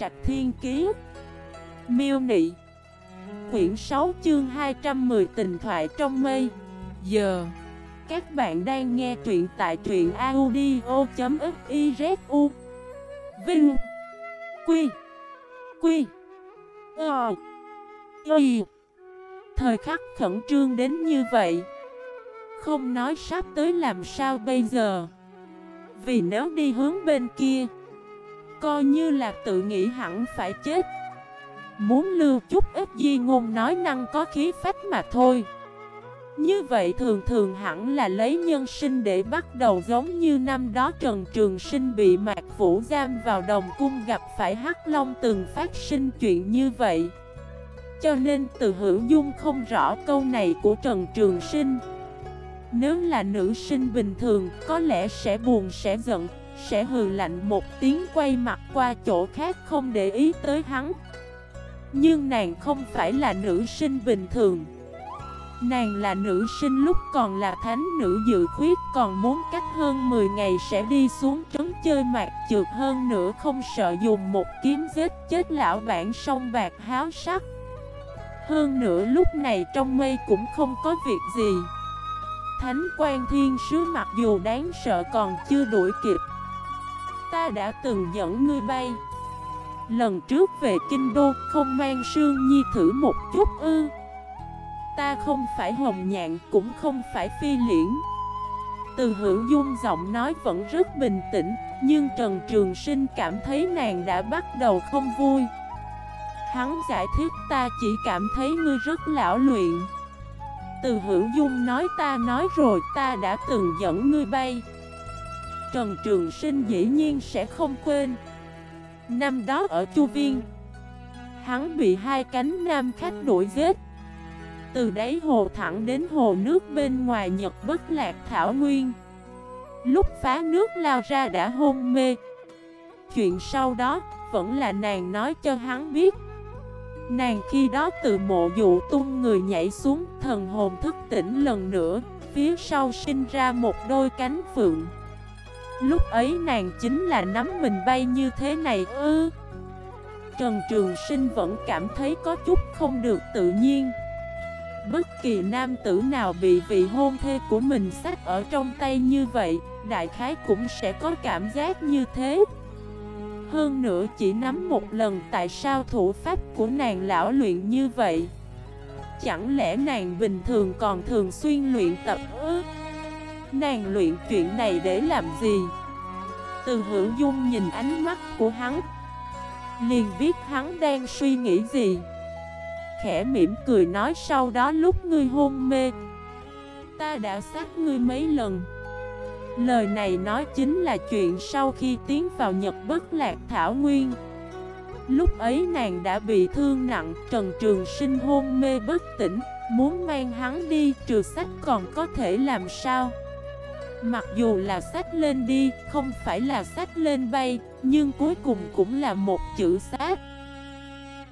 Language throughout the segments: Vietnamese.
Trạch Thiên Kiế Miêu Nị. Quyển 6 chương 210 tình thoại trong mây Giờ, Các bạn đang nghe truyện tại truyện audio.xyzu Vinh. Quy. Quy. Ờ. Y Thời khắc khẩn trương đến như vậy. Không nói sắp tới làm sao bây giờ? Vì nếu đi hướng bên kia Coi như là tự nghĩ hẳn phải chết. Muốn lưu chút ít di ngôn nói năng có khí phách mà thôi. Như vậy thường thường hẳn là lấy nhân sinh để bắt đầu giống như năm đó Trần Trường Sinh bị Mạc Vũ giam vào đồng cung gặp phải Hắc Long từng phát sinh chuyện như vậy. Cho nên từ hữu dung không rõ câu này của Trần Trường Sinh. Nếu là nữ sinh bình thường, có lẽ sẽ buồn, sẽ giận. Sẽ hừ lạnh một tiếng quay mặt qua chỗ khác không để ý tới hắn. Nhưng nàng không phải là nữ sinh bình thường. Nàng là nữ sinh lúc còn là thánh nữ dự khuyết, Còn muốn cách hơn 10 ngày sẽ đi xuống trấn chơi mạc trượt hơn nữa Không sợ dùng một kiếm giết chết lão bản sông bạc háo sắc. Hơn nữa lúc này trong mây cũng không có việc gì. Thánh quan thiên sứ mặc dù đáng sợ còn chưa đuổi kịp. Ta đã từng dẫn ngươi bay. Lần trước về kinh đô, không mang sương nhi thử một chút ư. Ta không phải hồng nhạn, cũng không phải phi liễn. Từ hữu dung giọng nói vẫn rất bình tĩnh, Nhưng Trần Trường Sinh cảm thấy nàng đã bắt đầu không vui. Hắn giải thích, ta chỉ cảm thấy ngươi rất lão luyện. Từ hữu dung nói, ta nói rồi, ta đã từng dẫn ngươi bay. Trần Trường Sinh dĩ nhiên sẽ không quên. Năm đó ở Chu Viên, Hắn bị hai cánh nam khách đuổi giết. Từ đáy hồ thẳng đến hồ nước bên ngoài Nhật bất lạc thảo nguyên. Lúc phá nước lao ra đã hôn mê. Chuyện sau đó vẫn là nàng nói cho hắn biết. Nàng khi đó từ mộ dụ tung người nhảy xuống, Thần hồn thức tỉnh lần nữa, Phía sau sinh ra một đôi cánh phượng. Lúc ấy nàng chính là nắm mình bay như thế này ư? Trần Trường Sinh vẫn cảm thấy có chút không được tự nhiên. Bất kỳ nam tử nào bị vị hôn thê của mình sách ở trong tay như vậy, Đại khái cũng sẽ có cảm giác như thế. Hơn nữa chỉ nắm một lần, tại sao thủ pháp của nàng lão luyện như vậy? Chẳng lẽ nàng bình thường còn thường xuyên luyện tập ư? Nàng luyện chuyện này để làm gì? Từ hữu dung nhìn ánh mắt của hắn, Liền biết hắn đang suy nghĩ gì. Khẽ mỉm cười nói sau đó lúc ngươi hôn mê, Ta đã sát ngươi mấy lần. Lời này nói chính là chuyện sau khi tiến vào Nhật Bất Lạc Thảo Nguyên. Lúc ấy nàng đã bị thương nặng, Trần Trường Sinh hôn mê bất tỉnh, Muốn mang hắn đi, trừ sách còn có thể làm sao? Mặc dù là sách lên đi, không phải là sách lên bay, nhưng cuối cùng cũng là một chữ sách.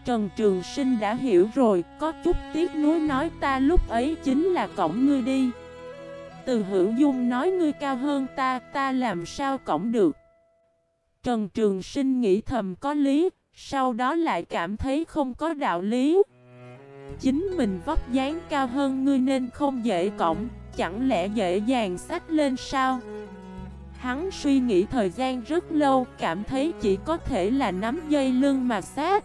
Trần Trường Sinh đã hiểu rồi, có chút tiếc nuối nói ta lúc ấy chính là cổng ngươi đi. Từ hữu dung nói ngươi cao hơn ta, ta làm sao cổng được. Trần Trường Sinh nghĩ thầm có lý, sau đó lại cảm thấy không có đạo lý. Chính mình vóc dáng cao hơn ngươi nên không dễ cổng, chẳng lẽ dễ dàng sách lên sao? Hắn suy nghĩ thời gian rất lâu, cảm thấy chỉ có thể là nắm dây lưng mà sát.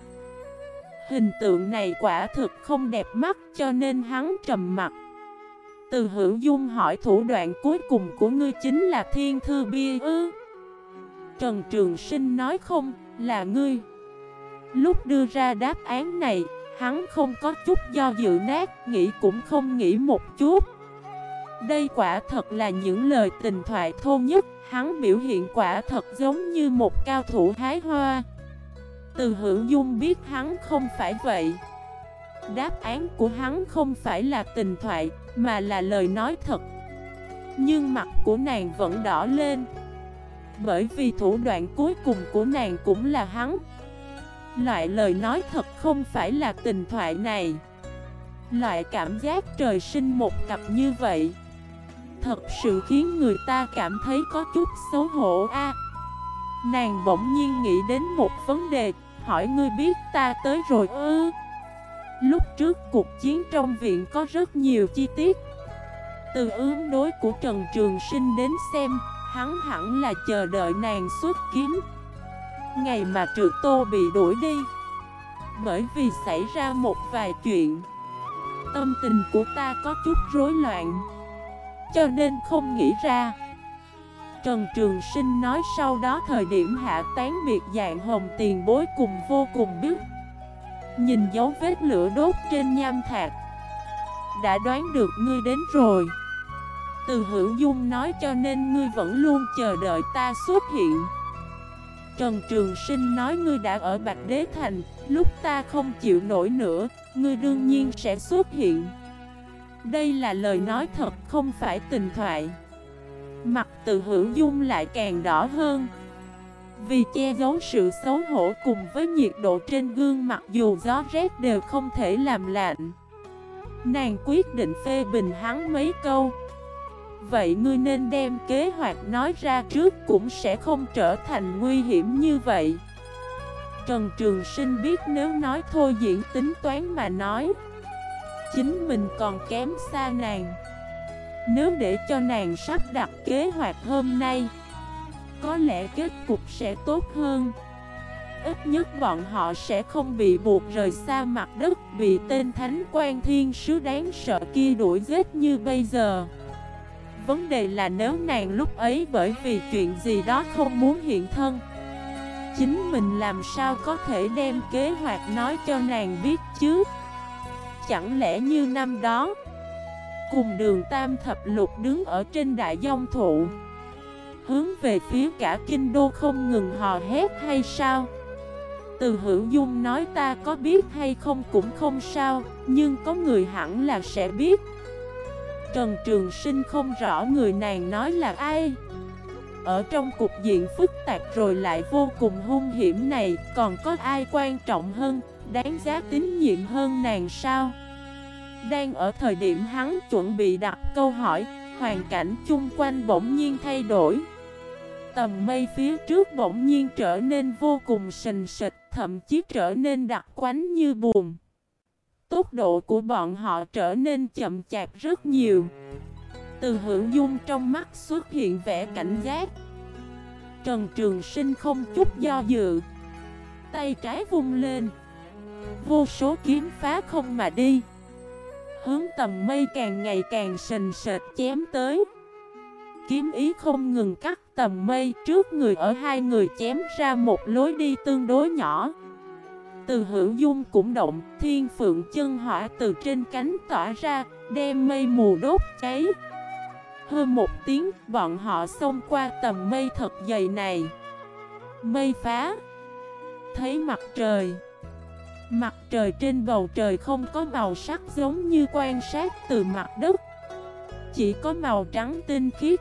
Hình tượng này quả thực không đẹp mắt cho nên hắn trầm mặt. Từ hữu dung hỏi thủ đoạn cuối cùng của ngươi chính là thiên thư bia ư. Trần Trường Sinh nói không, là ngươi. Lúc đưa ra đáp án này, hắn không có chút do dự nát, nghĩ cũng không nghĩ một chút. Đây quả thật là những lời tình thoại thô nhất. Hắn biểu hiện quả thật giống như một cao thủ hái hoa. Từ hữu dung biết hắn không phải vậy. Đáp án của hắn không phải là tình thoại, Mà là lời nói thật. Nhưng mặt của nàng vẫn đỏ lên. Bởi vì thủ đoạn cuối cùng của nàng cũng là hắn. Loại lời nói thật không phải là tình thoại này. Loại cảm giác trời sinh một cặp như vậy. Thật sự khiến người ta cảm thấy có chút xấu hổ a. Nàng bỗng nhiên nghĩ đến một vấn đề, hỏi ngươi biết ta tới rồi ư? Lúc trước cuộc chiến trong viện có rất nhiều chi tiết. Từ ứng đối của Trần Trường Sinh đến xem, Hắn hẳn là chờ đợi nàng xuất kiếm. Ngày mà trừ tô bị đuổi đi, Bởi vì xảy ra một vài chuyện, Tâm tình của ta có chút rối loạn. Cho nên không nghĩ ra. Trần Trường Sinh nói sau đó thời điểm hạ tán biệt dạng hồng tiền bối cùng vô cùng biết. Nhìn dấu vết lửa đốt trên nham thạch. Đã đoán được ngươi đến rồi. Từ hữu dung nói cho nên ngươi vẫn luôn chờ đợi ta xuất hiện. Trần Trường Sinh nói ngươi đã ở Bạch Đế Thành, Lúc ta không chịu nổi nữa, Ngươi đương nhiên sẽ xuất hiện. Đây là lời nói thật, không phải tình thoại. Mặt từ hữu dung lại càng đỏ hơn. Vì che giấu sự xấu hổ cùng với nhiệt độ trên gương mặt dù gió rét đều không thể làm lạnh. Nàng quyết định phê bình hắn mấy câu. Vậy ngươi nên đem kế hoạch nói ra trước cũng sẽ không trở thành nguy hiểm như vậy. Trần Trường Sinh biết nếu nói thôi diễn tính toán mà nói. Chính mình còn kém xa nàng. Nếu để cho nàng sắp đặt kế hoạch hôm nay, Có lẽ kết cục sẽ tốt hơn. Ít nhất bọn họ sẽ không bị buộc rời xa mặt đất Bị tên Thánh quan Thiên Sứ đáng sợ kia đuổi giết như bây giờ. Vấn đề là nếu nàng lúc ấy bởi vì chuyện gì đó không muốn hiện thân, Chính mình làm sao có thể đem kế hoạch nói cho nàng biết chứ? Chẳng lẽ như năm đó? Cùng đường tam thập lục đứng ở trên đại dông thụ Hướng về phía cả kinh đô không ngừng hò hét hay sao? Từ hữu dung nói ta có biết hay không cũng không sao Nhưng có người hẳn là sẽ biết. Trần Trường Sinh không rõ người nàng nói là ai. Ở trong cục diện phức tạp rồi lại vô cùng hung hiểm này Còn có ai quan trọng hơn, đáng giá tín nhiệm hơn nàng sao? Đang ở thời điểm hắn chuẩn bị đặt câu hỏi, Hoàn cảnh chung quanh bỗng nhiên thay đổi. Tầm mây phía trước bỗng nhiên trở nên vô cùng sình sịch, Thậm chí trở nên đặc quánh như buồn. Tốc độ của bọn họ trở nên chậm chạp rất nhiều. Từ hữu dung trong mắt xuất hiện vẻ cảnh giác. Trần Trường Sinh không chút do dự, Tay trái vung lên. Vô số kiếm phá không mà đi Hướng tầm mây càng ngày càng sình sệt chém tới Kiếm ý không ngừng cắt tầm mây Trước người ở hai người chém ra một lối đi tương đối nhỏ từ hữu dung cũng động, thiên phượng chân hỏa từ trên cánh tỏa ra, đem mây mù đốt cháy. Hơn một tiếng, bọn họ xông qua tầm mây thật dày này. Mây phá. Thấy mặt trời. Mặt trời trên bầu trời không có màu sắc giống như quan sát từ mặt đất. Chỉ có màu trắng tinh khiết.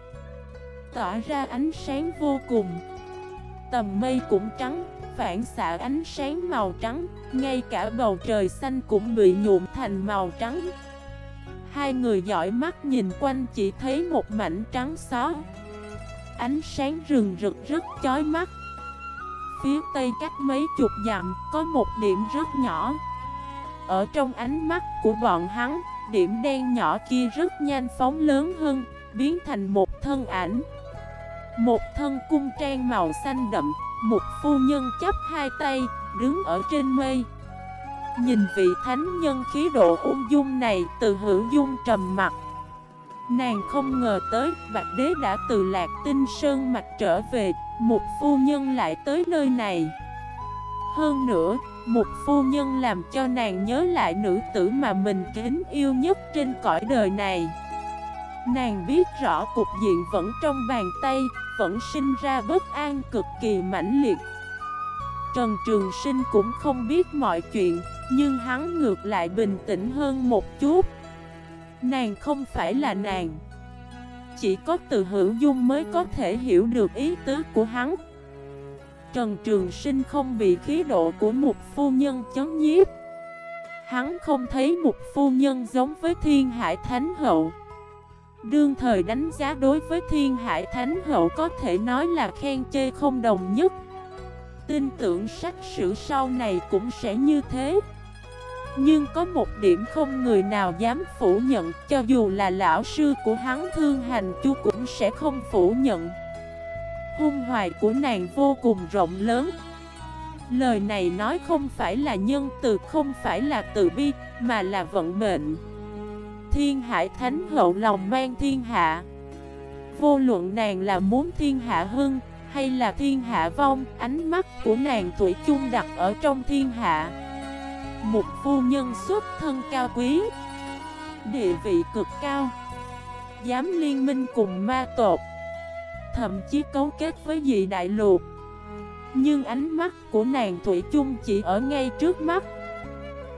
Tỏa ra ánh sáng vô cùng. Tầm mây cũng trắng, phản xạ ánh sáng màu trắng, ngay cả bầu trời xanh cũng bị nhuộm thành màu trắng. Hai người giỏi mắt nhìn quanh chỉ thấy một mảnh trắng xóa. Ánh sáng rừng rực rất chói mắt. Phía tây cách mấy chục dặm có một điểm rất nhỏ. Ở trong ánh mắt của bọn hắn, điểm đen nhỏ kia rất nhanh phóng lớn hơn, biến thành một thân ảnh. Một thân cung trang màu xanh đậm một phu nhân chấp hai tay, đứng ở trên mây Nhìn vị thánh nhân khí độ ung dung này từ hữu dung trầm mặt Nàng không ngờ tới Bạch Đế đã từ Lạc Tinh Sơn mặt trở về Một phu nhân lại tới nơi này. Hơn nữa, một phu nhân làm cho nàng nhớ lại nữ tử mà mình kính yêu nhất trên cõi đời này. Nàng biết rõ cục diện vẫn trong bàn tay vẫn sinh ra bất an cực kỳ mãnh liệt. Trần Trường Sinh cũng không biết mọi chuyện Nhưng hắn ngược lại bình tĩnh hơn một chút. Nàng không phải là nàng. Chỉ có từ hữu dung mới có thể hiểu được ý tứ của hắn. Trần Trường Sinh không bị khí độ của một phu nhân chấn nhiếp. Hắn không thấy một phu nhân giống với thiên hải thánh hậu. Đương thời đánh giá đối với thiên hải thánh hậu có thể nói là khen chê không đồng nhất. Tin tưởng sách sử sau này cũng sẽ như thế. Nhưng có một điểm không người nào dám phủ nhận, Cho dù là lão sư của hắn thương hành chú cũng sẽ không phủ nhận. Hung hoài của nàng vô cùng rộng lớn. Lời này nói không phải là nhân từ, không phải là từ bi, Mà là vận mệnh. Thiên hải thánh hậu lòng mang thiên hạ. Vô luận nàng là muốn thiên hạ hưng, Hay là thiên hạ vong, Ánh mắt của nàng tuổi chung đặt ở trong thiên hạ. Một phu nhân xuất thân cao quý, Địa vị cực cao, Dám liên minh cùng ma tột Thậm chí cấu kết với dị đại lục Nhưng ánh mắt của nàng Thủy chung chỉ ở ngay trước mắt.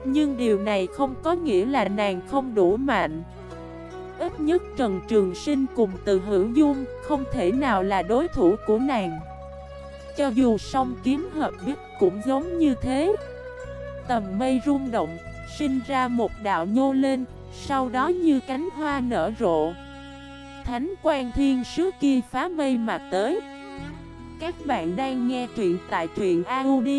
Nhưng điều này không có nghĩa là nàng không đủ mạnh. Ít nhất Trần Trường Sinh cùng từ hữu dung Không thể nào là đối thủ của nàng. Cho dù song kiếm hợp biết cũng giống như thế. Tầm mây rung động, Sinh ra một đạo nhô lên, Sau đó như cánh hoa nở rộ. Thánh quan thiên sứ kia phá mây mà tới. Các bạn đang nghe truyện tại truyện audio.fif